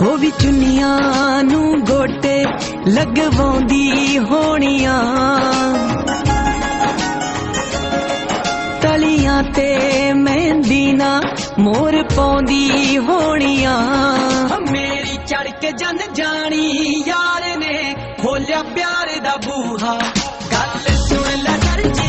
ਉਹ ਵੀ ਚੁੰਨੀਆਂ ਨੂੰ ਗੋਟੇ ਲਗਵਾਉਂਦੀ ਹੋਣੀਆਂ। ਤਲੀਆਂ ਤੇ ਮਹਿੰਦੀ ਨਾ ਮੋਰ ਪਾਉਂਦੀ ਹੋਣੀਆਂ। ਮੇਰੀ ਚੜ ਕੇ ਜਨ ਜਾਣੀ ਯਾਰ ਨੇ ਖੋਲਿਆ ਪਿਆਰ ਦਾ ਬੂਹਾ। ਗੱਲ ਸੁਣ ਲੈ ਦਰਜੀ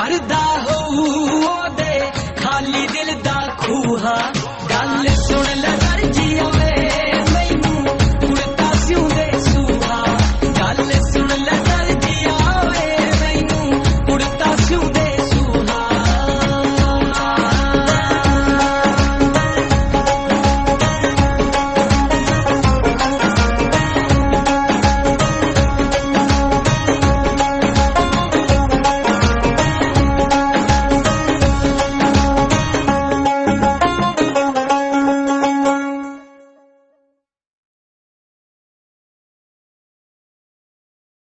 अरे